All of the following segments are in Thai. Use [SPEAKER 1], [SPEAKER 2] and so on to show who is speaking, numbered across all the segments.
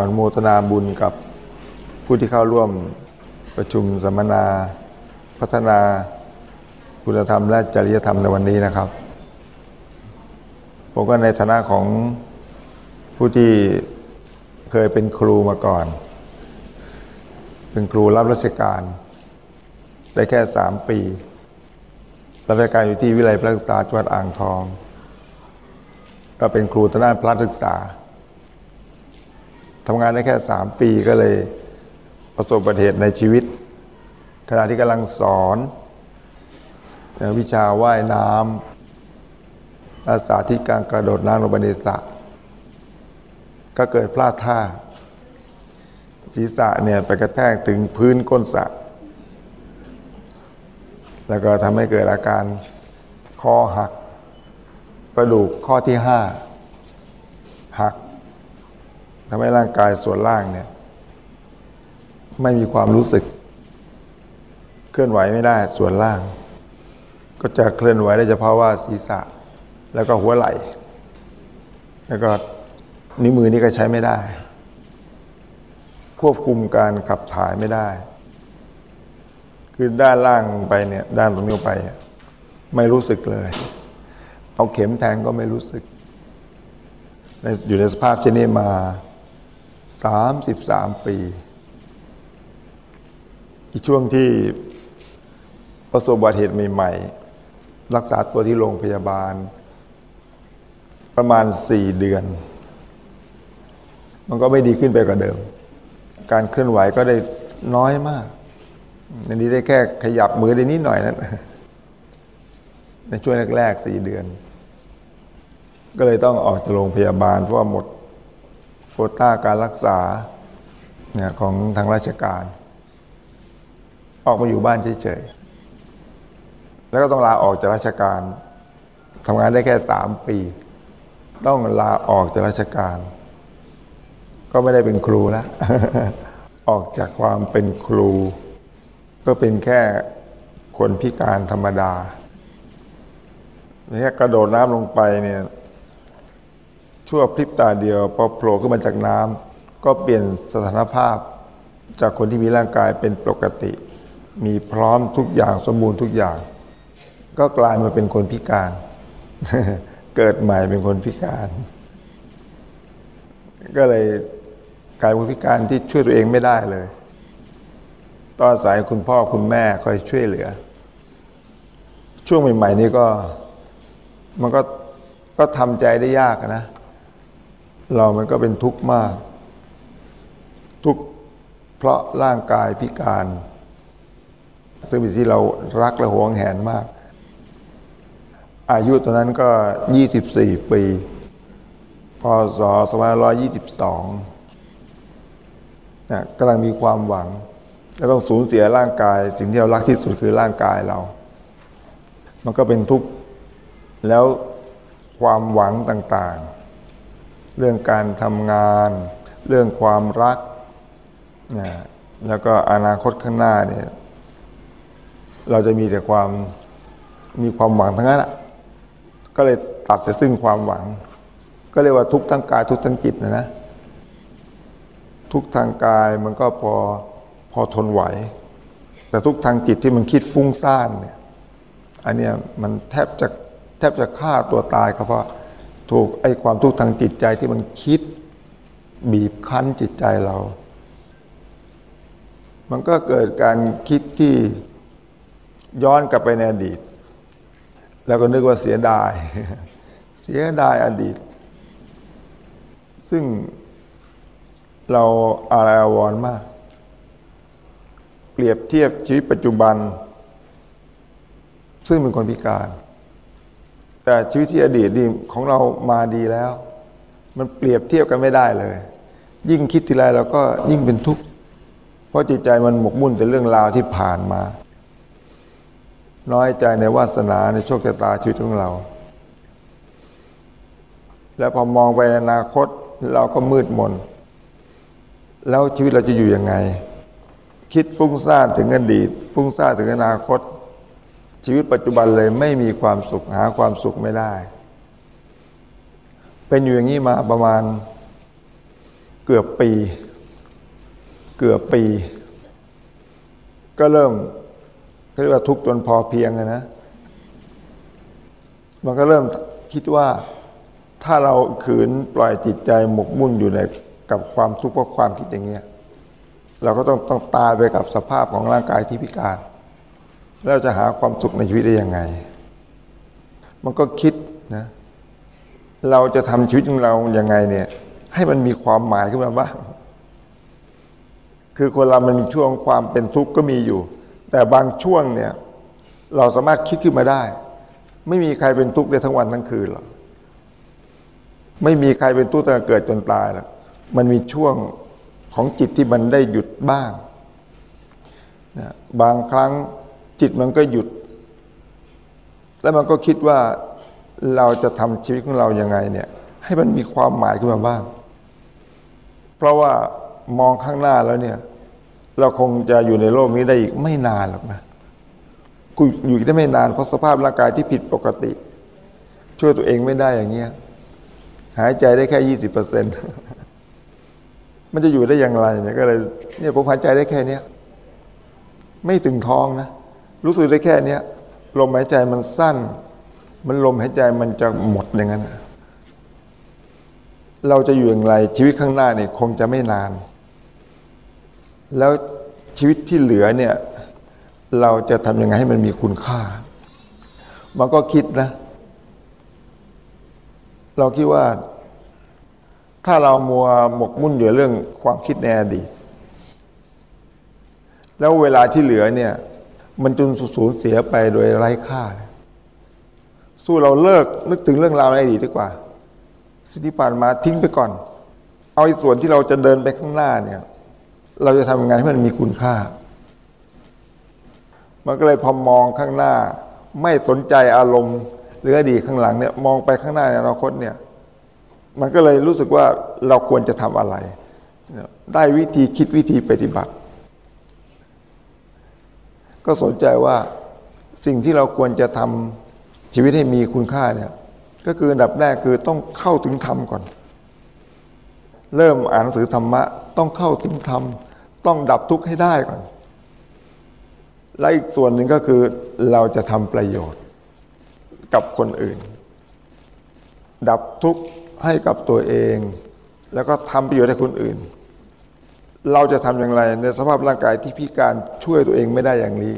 [SPEAKER 1] อนุโมทนาบุญกับผู้ที่เข้าร่วมประชุมสัมมนาพัฒนาคุณธรรมและจริยธรรมในวันนี้นะครับ ผมก็ในฐานะของผู้ที่เคยเป็นครูมาก่อน เป็นครูรับราชการ ได้แค่สามปีรับราชการอยู่ที่วิไลพระศึกษาจังหวัดอ่างทอง ก็เป็นครูทางด้านพระศึกษา ทำงานได้แค่สามปีก็เลยประสบอุบัติเหตุในชีวิต ขณะที่กำลังสอนวิชาว่ายน้ำอาสาที่การกระโดดน้ำลงไปในสระก็เกิดพลาดท่า ศีรษะเนี่ยไปกระแทกถึงพื้นก้นสระแล้วก็ทำให้เกิดอาการคอหัก กระดูกข้อที่ห้าหัก ทำให้ร่างกายส่วนล่างเนี่ย ไม่มีความรู้สึก เคลื่อนไหวไม่ได้ส่วนล่าง ก็จะเคลื่อนไหวได้เฉพาะว่าศีรษะ แล้วก็หัวไหล่ แล้วก็นิ้วมือนี่ก็ใช้ไม่ได้ ควบคุมการขับถ่ายไม่ได้ คือด้านล่างไปเนี่ยด้านตรงนี้ไป ไม่รู้สึกเลย เอาเข็มแทงก็ไม่รู้สึกอยู่ในสภาพเช่นนี้มา สามสิบสามปี อีกช่วงที่ประสบอุบัติเหตุใหม่ๆ รักษาตัวที่โรงพยาบาล ประมาณสี่เดือน มันก็ไม่ดีขึ้นไปกว่าเดิม การเคลื่อนไหวก็ได้น้อยมากอันนี้ได้แค่ขยับมือได้นิดหน่อยนั้นในช่วงแรกๆสี่เดือน ก็เลยต้องออกจากโรงพยาบาลเพราะว่าหมด โควต้าการรักษาเนี่ยของทางราชการ ออกมาอยู่บ้านเฉยๆ แล้วก็ต้องลาออกจากราชการทำงานได้แค่สามปี ต้องลาออกจากราชการ ก็ไม่ได้เป็นครูแล้ว ออกจากความเป็นครู ก็เป็นแค่คนพิการธรรมดาแค่กระโดดน้ำลงไปเนี่ย ชั่วพริบตาเดียวพอโผล่ขึ้นมาจากน้ำก็เปลี่ยนสถานภาพ จากคนที่มีร่างกายเป็นปกติ มีพร้อมทุกอย่างสมบูรณ์ทุกอย่าง ก็กลายมาเป็นคนพิการ เกิดใหม่เป็นคนพิการ ก็เลยกลายเป็นพิการที่ช่วยตัวเองไม่ได้เลยต้องอาศัยคุณพ่อคุณแม่คอยช่วยเหลือ ช่วงใหม่ ๆ นี้ก็มันก็ก็ทำใจได้ยากนะ เรามันก็เป็นทุกข์มาก ทุกข์เพราะร่างกายพิการ ซึ่งเป็นที่เรารักและหวงแหนมาก อายุตอนนั้นก็ 24 ปี พศ2522นะกำลังมีความหวังแล้วต้องสูญเสียร่างกาย สิ่งที่เรารักที่สุดคือร่างกายเรา มันก็เป็นทุกข์แล้วความหวังต่างๆ เรื่องการทำงาน เรื่องความรักนะแล้วก็อนาคตข้างหน้าเนี่ยเราจะมีแต่ความมีความหวังทั้งนั้นอะก็เลยตัดเสียซึ่งความหวัง ก็เรียกว่าทุกทั้งกายทุกทั้งจิตนะนะทุกทางกายมันก็พอพอทนไหว แต่ทุกทางจิตที่มันคิดฟุ้งซ่านเนี่ยอันเนี้ยมันแทบจะแทบจะฆ่าตัวตายก็เพราะ ถูกไอ้ความทุกข์ทางจิตใจที่มันคิดบีบคั้นจิตใจเรา มันก็เกิดการคิดที่ย้อนกลับไปในอดีต แล้วก็นึกว่าเสียดาย เสียดายอดีต ซึ่งเราอะไรอาวรณ์มาก เปรียบเทียบชีวิตปัจจุบัน ซึ่งเป็นคนพิการ แต่ชีวิตที่อดีตนี่ของเรามาดีแล้ว มันเปรียบเทียบกันไม่ได้เลย ยิ่งคิดทีไรเราก็ยิ่งเป็นทุกข์เพราะจิตใจมันหมกมุ่นแต่เรื่องราวที่ผ่านมา น้อยใจในวาสนาในโชคชะตาชีวิตของเรา แล้วพอมองไปอนาคตเราก็มืดมน แล้วชีวิตเราจะอยู่ยังไง คิดฟุ้งซ่านถึงอดีตฟุ้งซ่านถึงอนาคต ชีวิตปัจจุบันเลยไม่มีความสุขหาความสุขไม่ได้ เป็นอยู่อย่างนี้มาประมาณเกือบปี เกือบปี ก็เริ่มเรียกว่าทุกข์จนพอเพียงนะ มันก็เริ่มคิดว่าถ้าเราขืนปล่อยจิตใจหมกมุ่นอยู่ในกับความทุกข์เพราะความคิดอย่างเงี้ยเราก็ต้องต้องตายไปกับสภาพของร่างกายที่พิการ แล้วจะหาความสุขในชีวิตได้ยังไง มันก็คิดนะ เราจะทำชีวิตของเราอย่างไงเนี่ย ให้มันมีความหมายขึ้นมาบ้าง คือคนเรามันมีช่วงความเป็นทุกข์ก็มีอยู่ แต่บางช่วงเนี่ย เราสามารถคิดขึ้นมาได้ ไม่มีใครเป็นทุกข์ได้ทั้งวันทั้งคืนหรอก ไม่มีใครเป็นทุกข์ตั้งแต่เกิดจนตายหรอก มันมีช่วงของจิตที่มันได้หยุดบ้างนะบางครั้ง จิตมันก็หยุด แล้วมันก็คิดว่าเราจะทำชีวิตของเรายังไงเนี่ย ให้มันมีความหมายขึ้นมาบ้าง เพราะว่ามองข้างหน้าแล้วเนี่ย เราคงจะอยู่ในโลกนี้ได้อีกไม่นานหรอกนะกูอยู่ได้ไม่นานเพราะสภาพร่างกายที่ผิดปกติ ช่วยตัวเองไม่ได้อย่างเงี้ยหายใจได้แค่ยี่สิบเปอร์เซ็นต์มันจะอยู่ได้อย่างไรเนี่ยก็เลยเนี่ยผมหายใจได้แค่เนี้ยไม่ถึงท้องนะ รู้สึกได้แค่เนี้ยลมหายใจมันสั้น มันลมหายใจมันจะหมดอย่างนั้นเราจะอยู่อย่างไรชีวิตข้างหน้าเนี่ยคงจะไม่นาน แล้วชีวิตที่เหลือเนี่ยเราจะทำยังไงให้มันมีคุณค่า มันก็คิดนะ เราคิดว่า ถ้าเรามัวหมกมุ่นอยู่เรื่องความคิดในอดีต แล้วเวลาที่เหลือเนี่ย มันจนสูญเสียไปโดยไร้ค่า สู้เราเลิกนึกถึงเรื่องราวในอดีตดีกว่าสิ่งที่ผ่านมาทิ้งไปก่อน เอาส่วนที่เราจะเดินไปข้างหน้าเนี่ย เราจะทำยังไงให้มันมีคุณค่า มันก็เลยพอมองข้างหน้า ไม่สนใจอารมณ์ หรืออดีตข้างหลังเนี่ยมองไปข้างหน้าในอนาคตเนี่ย มันก็เลยรู้สึกว่าเราควรจะทำอะไร ได้วิธีคิดวิธีปฏิบัติ ก็สนใจว่าสิ่งที่เราควรจะทำชีวิตให้มีคุณค่าเนี่ยก็คืออันดับแรกคือต้องเข้าถึงธรรมก่อน เริ่มอ่านหนังสือธรรมะ ต้องเข้าถึงธรรม ต้องดับทุกข์ให้ได้ก่อน และอีกส่วนหนึ่งก็คือเราจะทำประโยชน์กับคนอื่น ดับทุกข์ให้กับตัวเอง แล้วก็ทำประโยชน์ให้คนอื่น เราจะทำอย่างไร ในสภาพร่างกายที่พิการช่วยตัวเองไม่ได้อย่างนี้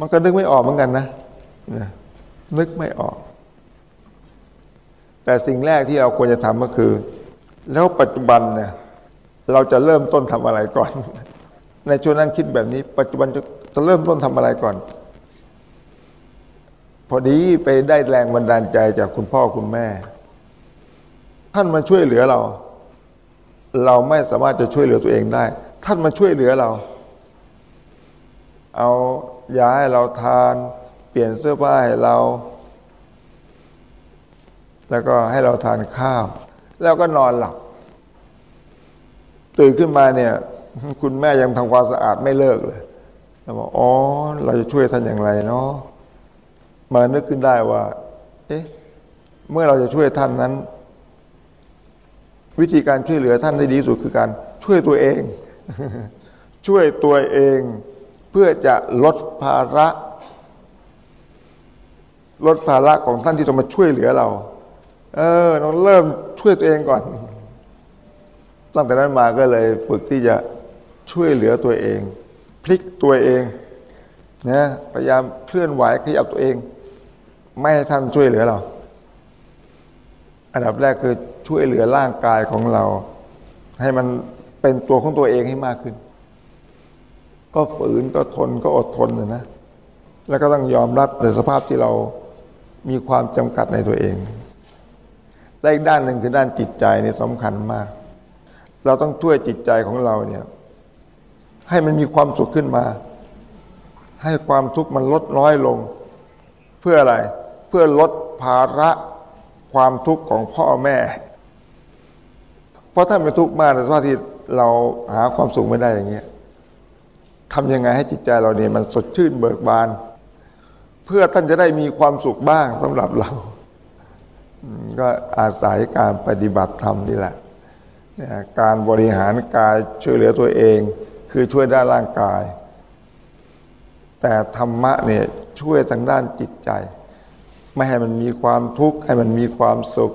[SPEAKER 1] มันก็นึกไม่ออกเหมือนกันนะนะนึกไม่ออก แต่สิ่งแรกที่เราควรจะทำก็คือ แล้วปัจจุบันเนี่ยเราจะเริ่มต้นทำอะไรก่อน ในช่วงนั้นคิดแบบนี้ ปัจจุบันจะจะเริ่มต้นทำอะไรก่อน พอดีไปได้แรงบันดาลใจจากคุณพ่อคุณแม่ ท่านมาช่วยเหลือเรา เราไม่สามารถจะช่วยเหลือตัวเองได้ ท่านมาช่วยเหลือเรา เอายาให้เราทาน เปลี่ยนเสื้อผ้าให้เรา แล้วก็ให้เราทานข้าว แล้วก็นอนหลับ ตื่นขึ้นมาเนี่ย คุณแม่ยังทำความสะอาดไม่เลิกเลยเราบอกอ๋อ เราจะช่วยท่านอย่างไรเนาะมานึกขึ้นได้ว่า เอ๊ะ เมื่อเราจะช่วยท่านนั้น วิธีการช่วยเหลือท่านได้ดีสุดคือการช่วยตัวเอง ช่วยตัวเองเพื่อจะลดภาระ ลดภาระของท่านที่จะมาช่วยเหลือเรา เออเราเริ่มช่วยตัวเองก่อน ตั้งแต่นั้นมาก็เลยฝึกที่จะช่วยเหลือตัวเอง พลิกตัวเองนะพยายามเคลื่อนไหวขยับตัวเอง ไม่ให้ท่านช่วยเหลือเรา อันดับแรกคือ ช่วยเหลือร่างกายของเรา ให้มันเป็นตัวของตัวเองให้มากขึ้น ก็ฝืนก็ทนก็อดทนนะ แล้วก็ต้องยอมรับในสภาพที่เรามีความจำกัดในตัวเองและอีกด้านหนึ่งคือด้านจิตใจนี่สำคัญมาก เราต้องช่วยจิตใจของเราเนี่ยให้มันมีความสุขขึ้นมา ให้ความทุกข์มันลดน้อยลง เพื่ออะไรเพื่อลดภาระความทุกข์ของพ่อแม่ เพราะถ้าเป็นทุกข์มากในสภาพที่เราหาความสุขไม่ได้อย่างเงี้ยทำยังไงให้จิตใจเราเนี่ยมันสดชื่นเบิกบาน เพื่อท่านจะได้มีความสุขบ้างสำหรับเรา ก็อาศัยการปฏิบัติธรรมนี่แหละ การบริหารกายช่วยเหลือตัวเอง คือช่วยด้านร่างกาย แต่ธรรมะเนี่ยช่วยทางด้านจิตใจ ไม่ให้มันมีความทุกข์ให้มันมีความสุข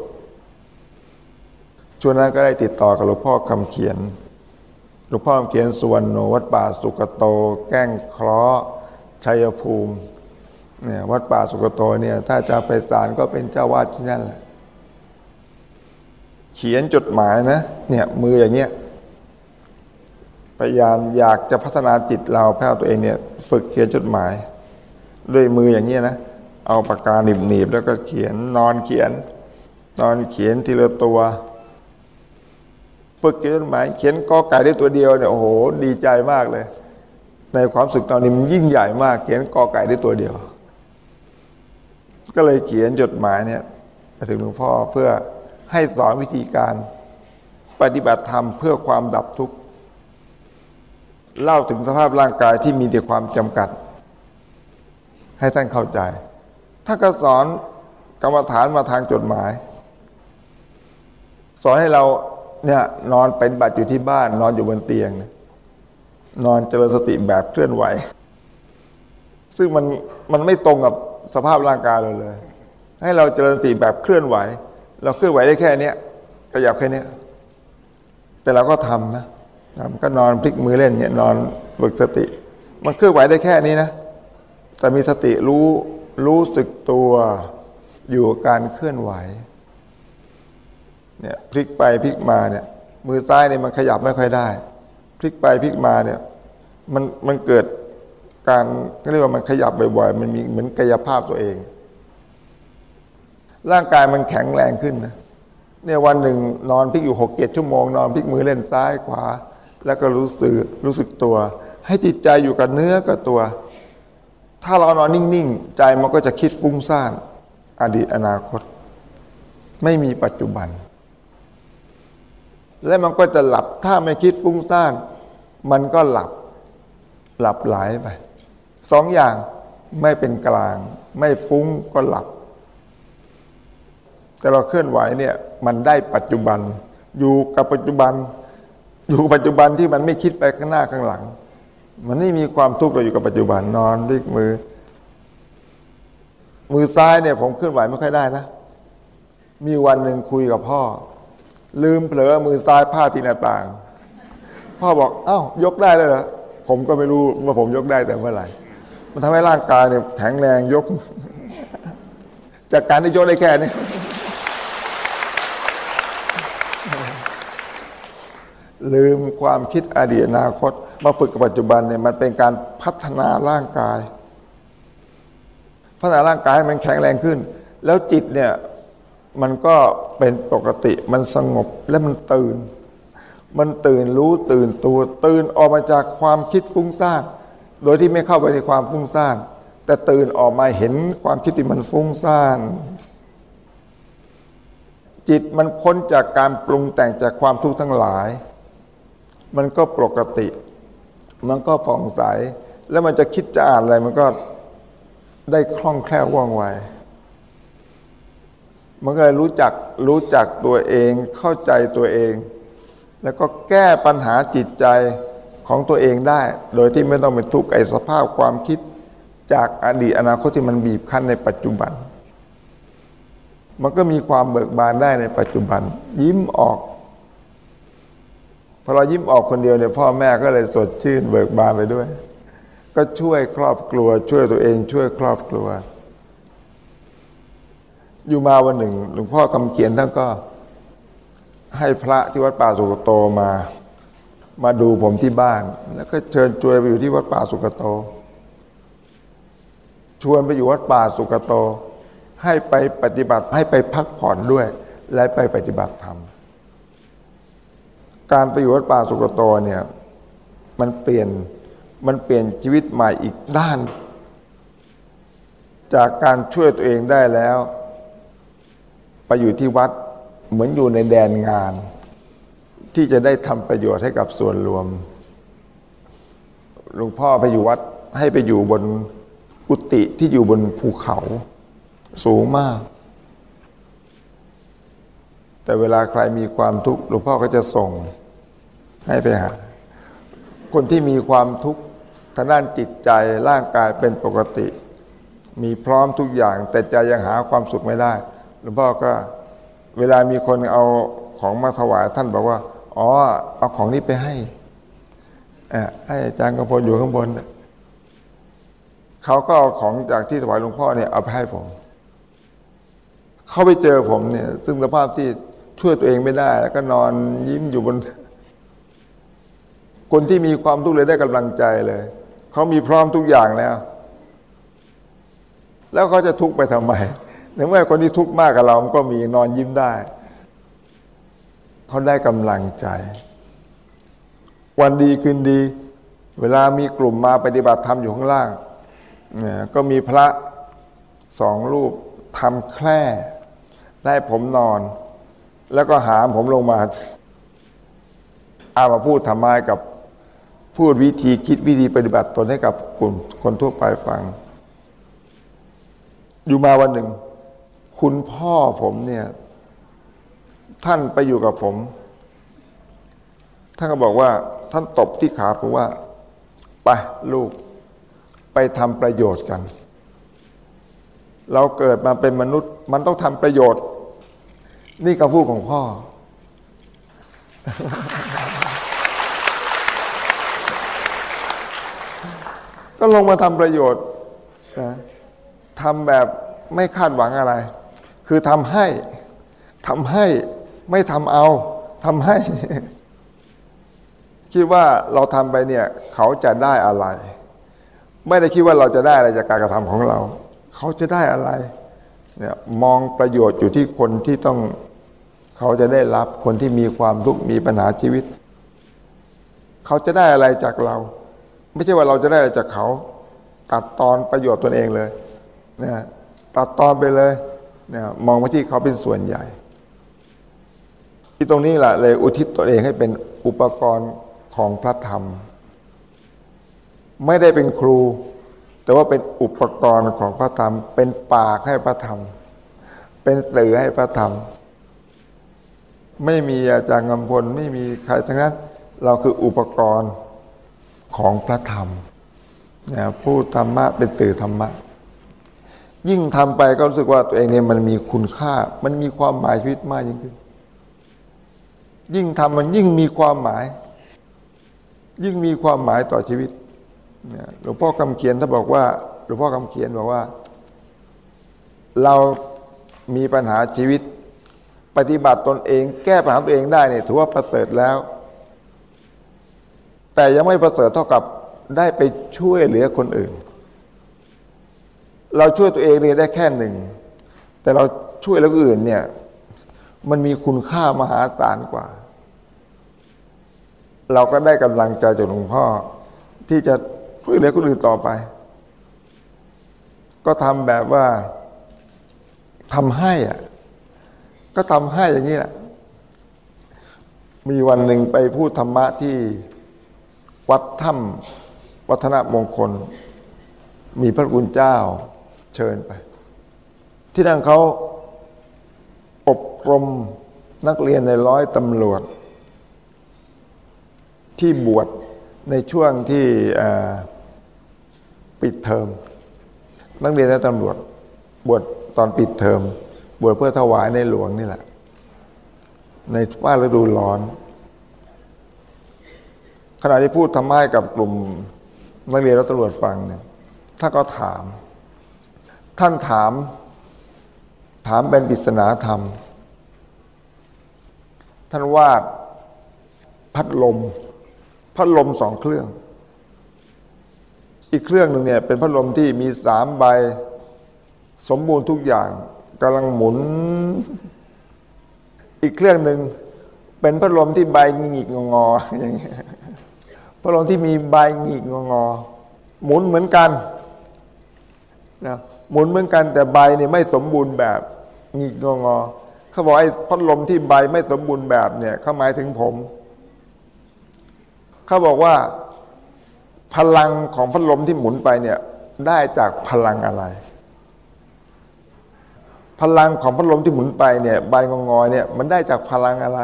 [SPEAKER 1] ช่วงนั้นก็ได้ติดต่อกับหลวงพ่อคำเขียน หลวงพ่อคำเขียนสุวรรณโนวัดป่าสุกโต แก้งเคราะห์ชัยภูมิเนี่ยวัดป่าสุกโตเนี่ยถ้าจารย์ไปสารก็เป็นเจ้าวาดที่นั่นแหละเขียนจดหมายนะเนี่ยมืออย่างเงี้ยพยายามอยากจะพัฒนาจิตเราแพ้ตัวเองเนี่ยฝึกเขียนจดหมาย ด้วยมืออย่างเงี้ยนะเอาปากกาหนีบๆแล้วก็เขียนนอนเขียน นอนเขียนทีละตัว ฝึกเขียนจดหมายเขียนกอไก่ได้ตัวเดียวเนี่ยโอ้โหดีใจมากเลย ในความสึกตอนนี้มันยิ่งใหญ่มาก เขียนกอไก่ได้ตัวเดียว ก็เลยเขียนจดหมายเนี่ยไปถึงหลวงพ่อเพื่อให้สอนวิธีการปฏิบัติธรรมเพื่อความดับทุกข์เล่าถึงสภาพร่างกายที่มีแต่ความจำกัด ให้ท่านเข้าใจ ถ้าก็สอนกรรมฐานมาทางจดหมาย สอนให้เรา เนี่ยนอนเป็นบัตรอยู่ที่บ้าน นอนอยู่บนเตียงเนี่ยนอนเจริญสติแบบเคลื่อนไหว ซึ่งมันมันไม่ตรงกับสภาพร่างกายเราเลย ให้เราเจริญสติแบบเคลื่อนไหว เราเคลื่อนไหวได้แค่เนี้ยขยับแค่เนี้ยแต่เราก็ทำนะทำก็นอนพลิกมือเล่นเนี่ยนอนฝึกสติ มันเคลื่อนไหวได้แค่นี้นะ แต่มีสติรู้รู้สึกตัวอยู่กับการเคลื่อนไหว เนี่ยพลิกไปพลิกมาเนี่ยมือซ้ายเนี่ยมันขยับไม่ค่อยได้ พลิกไปพลิกมาเนี่ยมันมันเกิดการเรียกว่ามันขยับบ่อยๆ มันมีเหมือนกายภาพตัวเอง ร่างกายมันแข็งแรงขึ้นนะเนี่ยวันหนึ่งนอนพลิกอยู่หกเจ็ดชั่วโมง นอนพลิกมือเล่นซ้ายขวา แล้วก็รู้สึกรู้สึกตัว ให้จิตใจอยู่กับเนื้อกับตัว ถ้าเรานอนนิ่งๆ ใจมันก็จะคิดฟุ้งซ่าน อดีตอนาคต ไม่มีปัจจุบัน และมันก็จะหลับถ้าไม่คิดฟุ้งซ่าน มันก็หลับหลับไหลไปสองอย่างไม่เป็นกลาง ไม่ฟุ้งก็หลับ แต่เราเคลื่อนไหวเนี่ยมันได้ปัจจุบัน อยู่กับปัจจุบัน อยู่ปัจจุบันที่มันไม่คิดไปข้างหน้าข้างหลัง มันไม่มีความทุกข์เราอยู่กับปัจจุบันนอนด้วยมือ มือซ้ายเนี่ยผมเคลื่อนไหวไม่ค่อยได้นะ มีวันหนึ่งคุยกับพ่อ ลืมเผลอมือซ้ายพาดที่หน้าต่าง พ่อบอกเอ้ายกได้เลยเหรอผมก็ไม่รู้ว่าผมยกได้แต่เมื่อไหร่ มันทำให้ร่างกายเนี่ยแข็งแรงยก จากการที่ยกได้แค่นี้ลืมความคิดอดีตอนาคต มาฝึกกับปัจจุบันเนี่ยมันเป็นการพัฒนาร่างกาย พัฒนาร่างกายให้มันแข็งแรงขึ้น แล้วจิตเนี่ย มันก็เป็นปกติมันสงบและมันตื่น มันตื่นรู้ตื่นตัวตื่นออกมาจากความคิดฟุ้งซ่านโดยที่ไม่เข้าไปในความฟุ้งซ่านแต่ตื่นออกมาเห็นความคิดที่มันฟุ้งซ่านจิตมันพ้นจากการปรุงแต่งจากความทุกข์ทั้งหลาย มันก็ปกติ มันก็ผ่องใส แล้วมันจะคิดจะอ่านอะไรมันก็ได้คล่องแคล่วว่องไว มันก็เลยรู้จักรู้จักตัวเองเข้าใจตัวเอง แล้วก็แก้ปัญหาจิตใจของตัวเองได้ โดยที่ไม่ต้องเป็นทุกข์ไอสภาพความคิดจากอดีตอนาคตที่มันบีบคั้นในปัจจุบัน มันก็มีความเบิกบานได้ในปัจจุบัน ยิ้มออกพอเรายิ้มออกคนเดียวเนี่ยพ่อแม่ก็เลยสดชื่นเบิกบานไปด้วย ก็ช่วยครอบครัว ช่วยตัวเองช่วยครอบครัว อยู่มาวันหนึ่ง หลวงพ่อคำเขียนท่านก็ ให้พระที่วัดป่าสุกโตมา มาดูผมที่บ้าน แล้วก็เชิญชวนไปอยู่ที่วัดป่าสุกโต ชวนไปอยู่วัดป่าสุกโต ให้ไปปฏิบัติให้ไปพักผ่อนด้วย และไปปฏิบัติธรรม การไปอยู่วัดป่าสุกโตเนี่ยมันเปลี่ยนมันเปลี่ยนชีวิตใหม่อีกด้าน จากการช่วยตัวเองได้แล้ว ไปอยู่ที่วัดเหมือนอยู่ในแดนงาน ที่จะได้ทำประโยชน์ให้กับส่วนรวมหลวงพ่อไปอยู่วัดให้ไปอยู่บนกุฏิที่อยู่บนภูเขาสูงมาก แต่เวลาใครมีความทุกข์หลวงพ่อก็จะส่งให้ไปหา คนที่มีความทุกข์ทางด้านจิตใจร่างกายเป็นปกติ มีพร้อมทุกอย่างแต่ใจยังหาความสุขไม่ได้ ลวงพ่อก็เวลามีคนเอาของมาถวายท่านบอกว่า อ๋อ เอาของนี้ไปให้อ่อให้อาจารย์กำพลอยู่ข้างบนเขาก็เอาของจากที่ถวายหลวงพ่อเนี่ยเอาไปให้ผม เขาไปเจอผมเนี่ย ซึ่งสภาพที่ช่วยตัวเองไม่ได้ แล้วก็นอนยิ้มอยู่บน คนที่มีความทุกข์เลยได้กำลังใจเลย เขามีพร้อมทุกอย่างแล้ว แล้วเขาจะทุกข์ไปทำไม ในเมื่อคนที่ทุกข์มากกับเรา มันก็มีนอนยิ้มได้ เขาได้กำลังใจ วันดีคืนดี เวลามีกลุ่มมาปฏิบัติธรรมอยู่ข้างล่าง ก็มีพระสองรูปทำแคร่ไล่ผมนอน แล้วก็หามผมลงมาอามาพูดธรรมะกับพูดวิธีคิดวิธีปฏิบัติตนให้กับกลุ่มคนทั่วไปฟัง อยู่มาวันหนึ่ง คุณพ่อผมเนี่ย ท่านไปอยู่กับผม ท่านก็บอกว่า ท่านตบที่ขาผมว่าไปลูก ไปทำประโยชน์กัน เราเกิดมาเป็นมนุษย์ มันต้องทำประโยชน์ นี่คำพูดของพ่อ ก็ลงมาทำประโยชน์นะทำแบบไม่คาดหวังอะไร คือทำให้ทำให้ไม่ทำเอาทำให้ คิดว่าเราทำไปเนี่ย เขาจะได้อะไร ไม่ได้คิดว่าเราจะได้อะไรจากการกระทำของเรา เขาจะได้อะไรเนี่ยมองประโยชน์อยู่ที่คนที่ต้องเขาจะได้รับคนที่มีความทุกข์มีปัญหาชีวิต เขาจะได้อะไรจากเรา ไม่ใช่ว่าเราจะได้อะไรจากเขา ตัดตอนประโยชน์ตนเองเลยนะตัดตอนไปเลย นะมองไปที่เขาเป็นส่วนใหญ่ ที่ตรงนี้แหละเลยอุทิศตนเองให้เป็นอุปกรณ์ของพระธรรม ไม่ได้เป็นครู แต่ว่าเป็นอุปกรณ์ของพระธรรม เป็นปากให้พระธรรม เป็นสื่อให้พระธรรม ไม่มีอาจารย์กำพลไม่มีใครทั้งนั้น เราคืออุปกรณ์ของพระธรรมนะพูดธรรมะเป็นตื่อธรรมะ ยิ่งทำไปก็รู้สึกว่าตัวเองเนี่ยมันมีคุณค่า มันมีความหมายชีวิตมากยิ่งขึ้น ยิ่งทำมันยิ่งมีความหมาย ยิ่งมีความหมายต่อชีวิตหลวงพ่อคำเขียนท่านบอกว่าหลวงพ่อคำเขียนบอกว่า เรามีปัญหาชีวิต ปฏิบัติตนเอง แก้ปัญหาตัวเองได้เนี่ยถือว่าประเสริฐแล้ว แต่ยังไม่ประเสริฐเท่ากับได้ไปช่วยเหลือคนอื่น เราช่วยตัวเองเนี่ยได้แค่หนึ่ง แต่เราช่วยแล้วอื่นเนี่ย มันมีคุณค่ามหาศาลกว่า เราก็ได้กำลังใจจากหลวงพ่อ ที่จะช่วยเหลือคนอื่นต่อไป ก็ทำแบบว่าทำให้อะก็ทำให้อย่างนี้แหละมีวันหนึ่งไปพูดธรรมะที่วัดถ้ำวัฒนมงคล มีพระคุณเจ้า เชิญไป ที่นั่นเขาอบรมนักเรียนในร้อยตำรวจ ที่บวชในช่วงที่ปิดเทอม นักเรียนและตำรวจ บวชตอนปิดเทอม บวชเพื่อถวายในหลวงนี่แหละ ในว่าฤดูร้อน ขณะที่พูดทำให้กับกลุ่มนักเรียนและตำรวจฟังเนี่ยท่าก็ถาม ท่านถาม ถามเป็นปริศนาธรรม ท่านวาดพัดลม พัดลมสองเครื่อง อีกเครื่องหนึ่งเนี่ยเป็นพัดลมที่มีสามใบ สมบูรณ์ทุกอย่างกำลังหมุน อีกเครื่องหนึ่งเป็นพัดลมที่ใบหงิกงออย่างเงี้ยพัดลมที่มีใบหงิกงอ หมุนเหมือนกันนะ หมุนเหมือนกันแต่ใบเนี่ยไม่สมบูรณ์แบบหงิกงอๆเขาบอกไอ้พัดลมที่ใบไม่สมบูรณ์แบบเนี่ยเขาหมายถึงผมเขาบอกว่าพลังของพัดลมที่หมุนไปเนี่ยได้จากพลังอะไร พลังของพัดลมที่หมุนไปเนี่ยใบงองๆเนี่ยมันได้จากพลังอะไร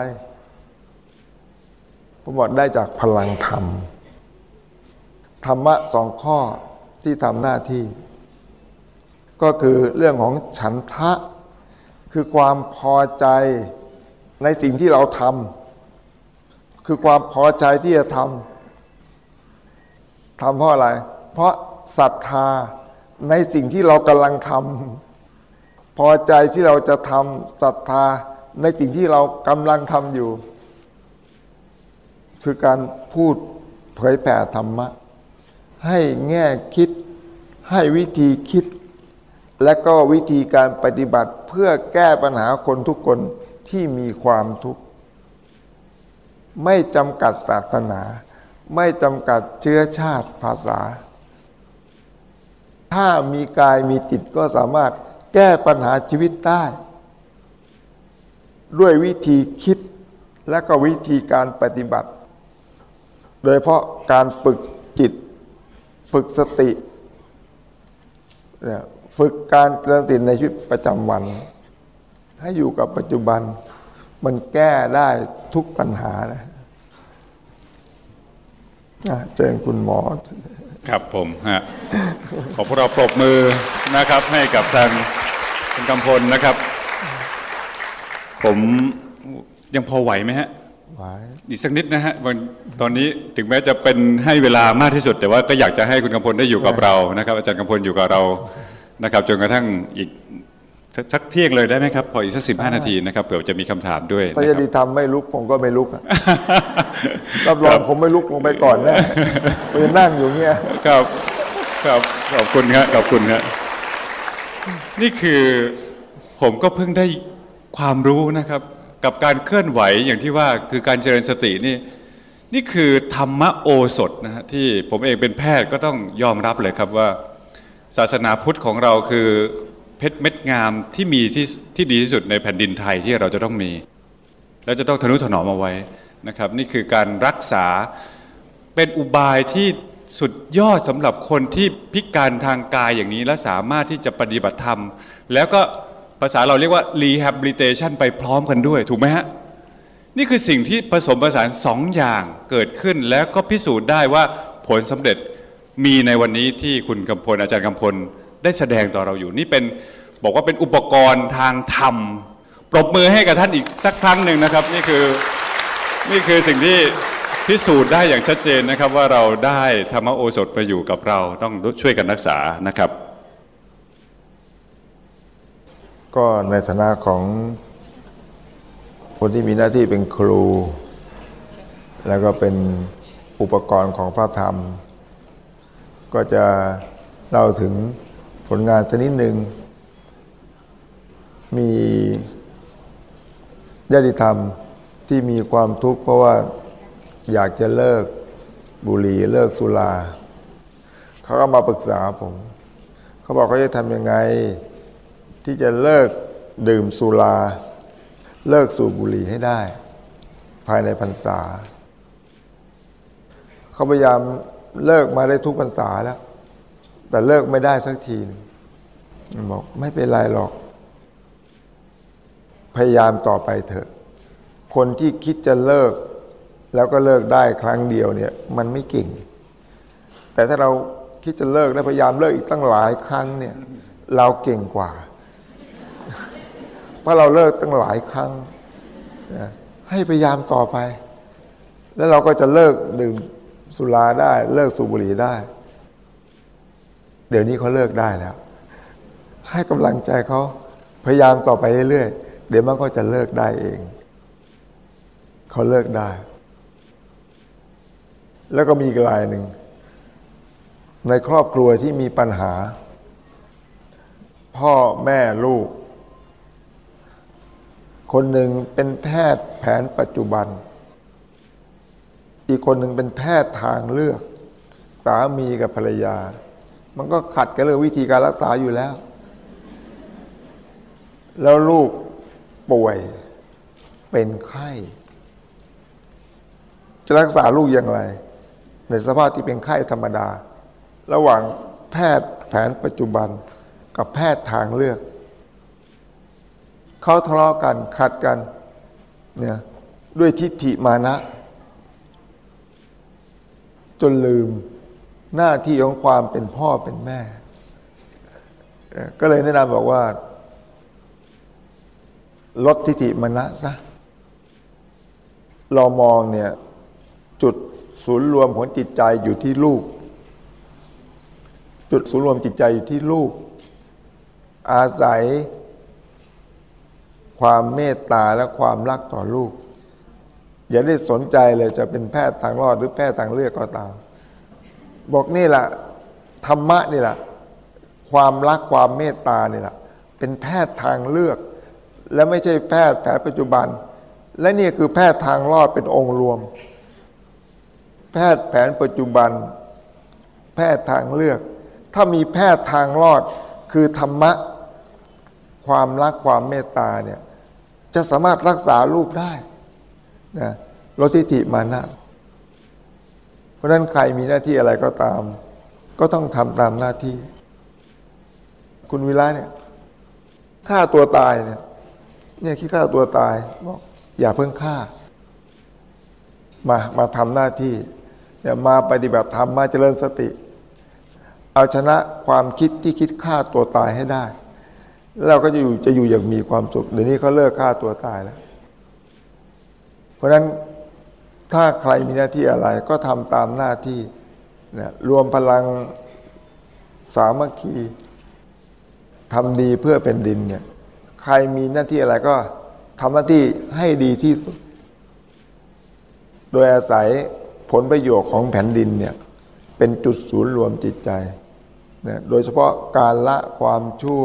[SPEAKER 1] ผมบอกได้จากพลังธรรม ธรรมะสองข้อที่ทำหน้าที่ ก็คือเรื่องของฉันทะ คือความพอใจในสิ่งที่เราทำคือความพอใจที่จะทำทำเพราะอะไร เพราะศรัทธาในสิ่งที่เรากำลังทำพอใจที่เราจะทำศรัทธาในสิ่งที่เรากำลังทำอยู่ คือการพูดเผยแผ่ธรรมะ ให้แง่คิดให้วิธีคิด และก็วิธีการปฏิบัติเพื่อแก้ปัญหาคนทุกคนที่มีความทุกข์ ไม่จำกัดศาสนา ไม่จำกัดเชื้อชาติภาษา ถ้ามีกายมีจิตก็สามารถแก้ปัญหาชีวิตได้ ด้วยวิธีคิดและก็วิธีการปฏิบัติ โดยเพราะการฝึกจิต ฝึกสติเนี่ย ฝึกการเจริญสติในชีวิตประจำวัน ให้อยู่กับปัจจุบัน มันแก้ได้ทุกปัญหานะอะเจอคุณหมอ
[SPEAKER 2] ครับผมฮะขอพวกเราปรบมือนะครับ ให้กับทางคุณกำพลนะครับ ผมยังพอไหวไหมฮะ
[SPEAKER 1] ไว้
[SPEAKER 2] อีกสักนิดนะฮะวันตอนนี้ถึงแม้จะเป็นให้เวลามากที่สุด แต่ว่าก็อยากจะให้คุณกำพลได้อยู่กับเรานะครับ อาจารย์กำพลอยู่กับเรา นะครับจนกระทั่งอีกสักสักเที่ยงเลยได้ไหมครับ พออีกสักสิบห้านาทีนะครับเผื่อจะมีคำถามด้วย
[SPEAKER 1] ถ้า
[SPEAKER 2] นะค
[SPEAKER 1] จะ
[SPEAKER 2] รับ
[SPEAKER 1] ดีทำไม่ลุกผมก็ไม่ลุกอะรับรองผมไม่ลุกลงไปก่อนแน่ผมจะนั่งอยู่เงี้ย
[SPEAKER 2] ครับครับขอบคุณครับขอบคุณครับนี่คือผมก็เพิ่งได้ความรู้นะครับ กับการเคลื่อนไหวอย่างที่ว่าคือการเจริญสตินี่ นี่คือธรรมโอสถนะฮะที่ผมเองเป็นแพทย์ก็ต้องยอมรับเลยครับว่า ศาสนาพุทธของเราคือเพชรเม็ดงามที่มีที่ที่ดีที่สุดในแผ่นดินไทยที่เราจะต้องมี แล้วจะต้องทนุถนอมเอาไว้นะครับ นี่คือการรักษาเป็นอุบายที่สุดยอดสำหรับคนที่พิการทางกายอย่างนี้ และสามารถที่จะปฏิบัติธรรม แล้วก็ภาษาเราเรียกว่า rehabilitation ไปพร้อมกันด้วยถูกไหมฮะนี่คือสิ่งที่ผสมผสานสองอย่างเกิดขึ้นแล้วก็พิสูจน์ได้ว่าผลสำเร็จ มีในวันนี้ที่คุณกำพลอาจารย์กำพลได้แสดงต่อเราอยู่นี่เป็นบอกว่าเป็นอุปกรณ์ทางธรรม ปรบมือให้กับท่านอีกสักครั้งหนึ่งนะครับ นี่คือนี่คือสิ่งที่พิสูจน์ได้อย่างชัดเจนนะครับ ว่าเราได้ธรรมโอสถมาอยู่กับเราต้องช่วยกันรักษานะครับ
[SPEAKER 1] ก็ในฐานะของคนที่มีหน้าที่เป็นครู แล้วก็เป็นอุปกรณ์ของพระธรรม ก็จะเล่าถึงผลงานชนิดหนึ่ง มีญาติธรรมที่มีความทุกข์เพราะว่าอยากจะเลิกบุหรี่เลิกสุรา เขาก็มาปรึกษาผม เขาบอกเขาจะทำยังไง ที่จะเลิกดื่มสุรา เลิกสูบบุหรี่ให้ได้ ภายในพรรษา เขาพยายาม เลิกมาได้ทุกพรรษาแล้ว แต่เลิกไม่ได้สักทีนึงบอกไม่เป็นไรหรอก พยายามต่อไปเถอะ คนที่คิดจะเลิก แล้วก็เลิกได้ครั้งเดียวเนี่ย มันไม่เก่ง แต่ถ้าเราคิดจะเลิกแล้วพยายามเลิกอีกตั้งหลายครั้งเนี่ย เราเก่งกว่า เพราะเราเลิกตั้งหลายครั้งนะให้พยายามต่อไป แล้วเราก็จะเลิกดื่ม สุราได้ เลิกสูบบุหรี่ได้ เดี๋ยวนี้เขาเลิกได้แล้ว ให้กำลังใจเขาพยายามต่อไปเรื่อยๆ เดี๋ยวมันก็จะเลิกได้เอง เขาเลิกได้ แล้วก็มีอีกรายหนึ่ง ในครอบครัวที่มีปัญหา พ่อแม่ลูก คนหนึ่งเป็นแพทย์แผนปัจจุบัน อีกคนหนึ่งเป็นแพทย์ทางเลือก สามีกับภรรยา มันก็ขัดกันเรื่องวิธีการรักษาอยู่แล้ว แล้วลูกป่วยเป็นไข้ จะรักษาลูกอย่างไร ในสภาพที่เป็นไข้ธรรมดา ระหว่างแพทย์แผนปัจจุบันกับแพทย์ทางเลือก เขาทะเลาะกันขัดกันเนี่ยด้วยทิฏฐิมานะ จนลืมหน้าที่ของความเป็นพ่อเป็นแม่ ก็เลยแนะนำบอกว่า ลดทิฏฐิมานะซะเรามองเนี่ยจุดศูนย์รวมของจิตใจอยู่ที่ลูก จุดศูนย์รวมจิตใจอยู่ที่ลูก อาศัยความเมตตาและความรักต่อลูก อย่าได้สนใจเลยจะเป็นแพทย์ทางรอดหรือแพทย์ทางเลือกก็ตาม บอกนี่แหละธรรมะนี่แหละความรักความเมตตานี่แหละเป็นแพทย์ทางเลือก และไม่ใช่แพทย์แผนปัจจุบัน และนี่คือแพทย์ทางรอดเป็นองค์รวม แพทย์แผนปัจจุบัน แพทย์ทางเลือก ถ้ามีแพทย์ทางรอดคือธรรมะ ความรักความเมตตาเนี่ยจะสามารถรักษาลูกได้ นะลดทิฏฐิมานะ เพราะนั้นใครมีหน้าที่อะไรก็ตาม ก็ต้องทำตามหน้าที่ คุณวิระเนี่ยฆ่าตัวตายเนี่ย เนี่ยคิดฆ่าตัวตายบอกอย่าเพิ่งฆ่า มามาทำหน้าที่เนี่ยมาปฏิบัติธรรมมาเจริญสติ เอาชนะความคิดที่คิดฆ่าตัวตายให้ได้ เราก็จะอยู่จะอยู่อย่างมีความสุขเดี๋ยวนี้เขาเลิกฆ่าตัวตายแล้ว ราะฉะนั้นถ้าใครมีหน้าที่อะไรก็ทำตามหน้าที่นะรวมพลังสามัคคีทำดีเพื่อเป็นดินเนี่ยใครมีหน้าที่อะไรก็ทำหน้าที่ให้ดีที่สุด โดยอาศัยผลประโยชน์ของแผ่นดินเนี่ยเป็นจุดศูนย์รวมจิตใจนะโดยเฉพาะการละความชั่ว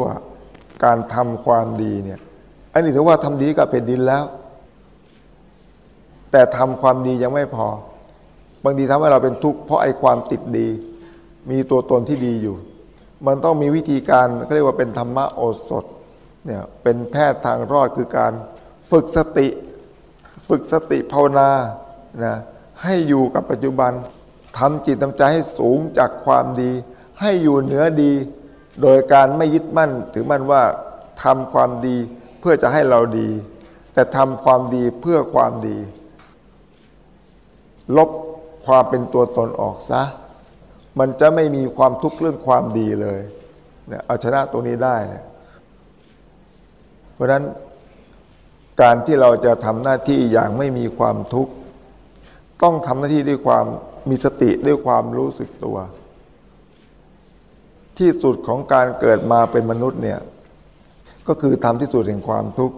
[SPEAKER 1] การทำความดีเนี่ยอันนี้ถือว่าทำดีกับแผ่นดินแล้ว แต่ทำความดียังไม่พอ บางทีทำให้เราเป็นทุกข์เพราะไอ้ความติดดี มีตัวตนที่ดีอยู่ มันต้องมีวิธีการเขาเรียกว่าเป็นธรรมโอสถเนี่ยเป็นแพทย์ทางรอดคือการฝึกสติ ฝึกสติภาวนานะให้อยู่กับปัจจุบันทำจิตทำใจให้สูงจากความดี ให้อยู่เหนือดี โดยการไม่ยึดมั่นถือมั่นว่าทำความดีเพื่อจะให้เราดี แต่ทำความดีเพื่อความดี ลบความเป็นตัวตนออกซะ มันจะไม่มีความทุกข์เรื่องความดีเลยเนี่ยเอาชนะตรงนี้ได้เนี่ยเพราะฉะนั้นการที่เราจะทำหน้าที่อย่างไม่มีความทุกข์ ต้องทำหน้าที่ด้วยความมีสติด้วยความรู้สึกตัว ที่สุดของการเกิดมาเป็นมนุษย์เนี่ยก็คือทำที่สุดแห่งความทุกข์